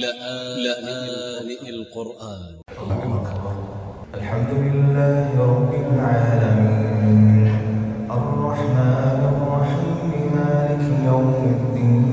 لآن القرآن الحمد لله رب العالمين الرحمن الرحيم مالك يوم الدين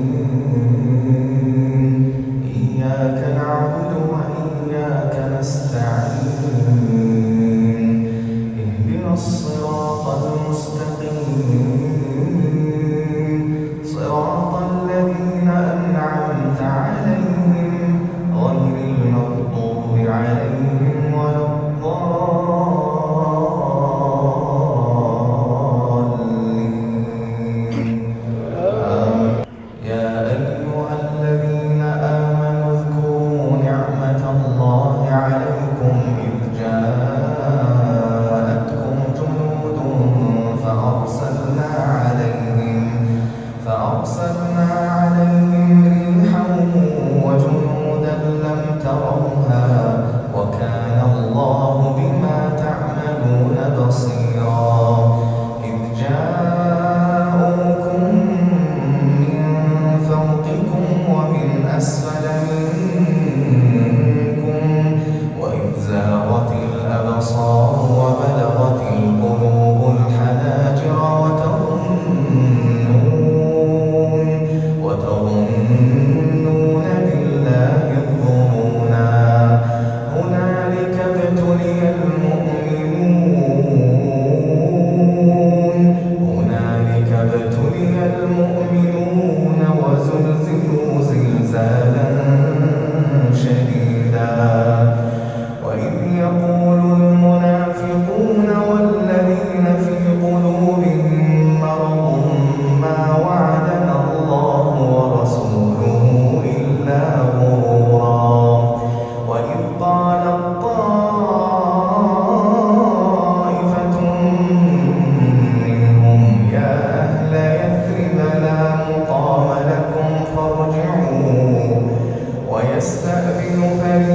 وأستأذن فلا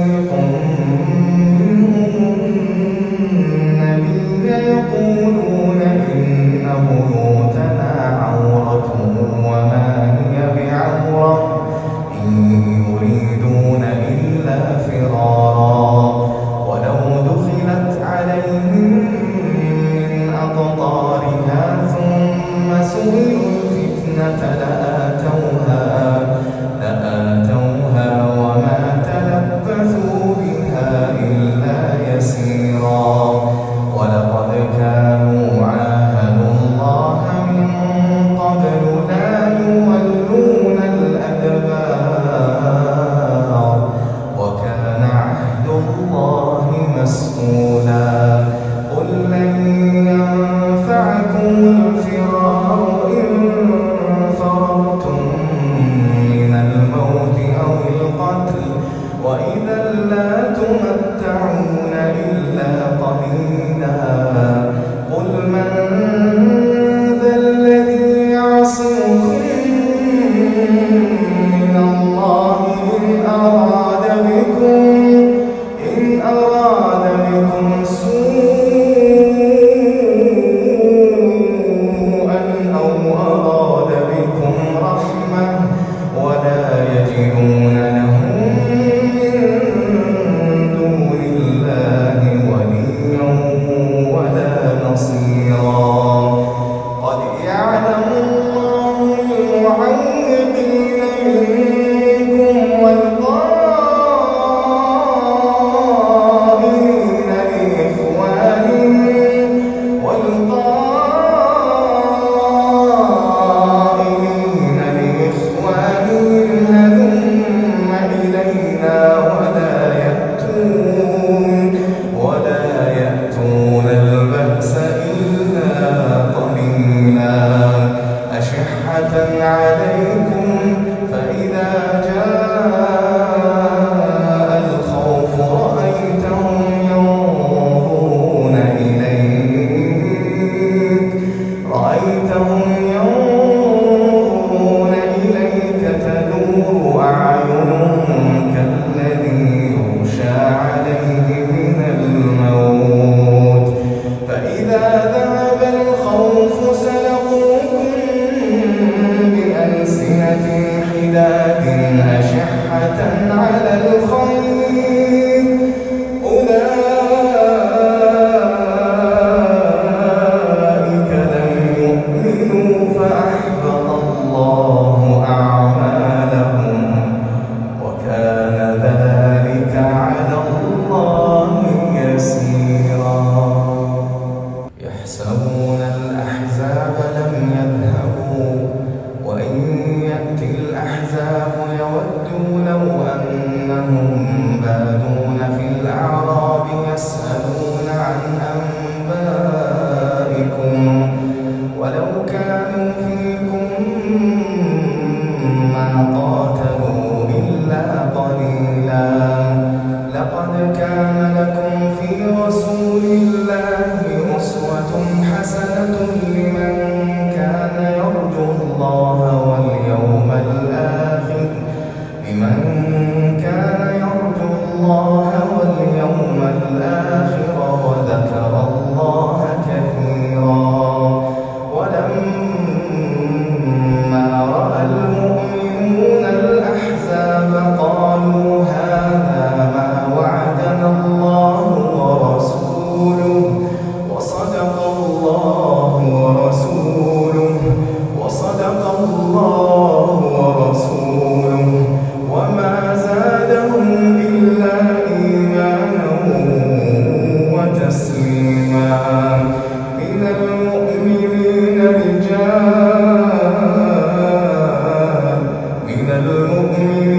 مؤمنين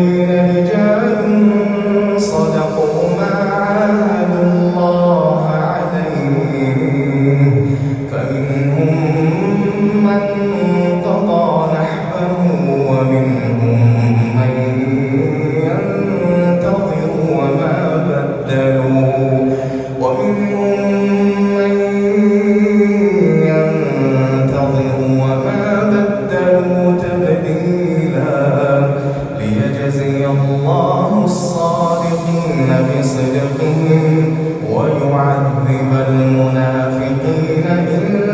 صدقهم ويعذب المنافقين إن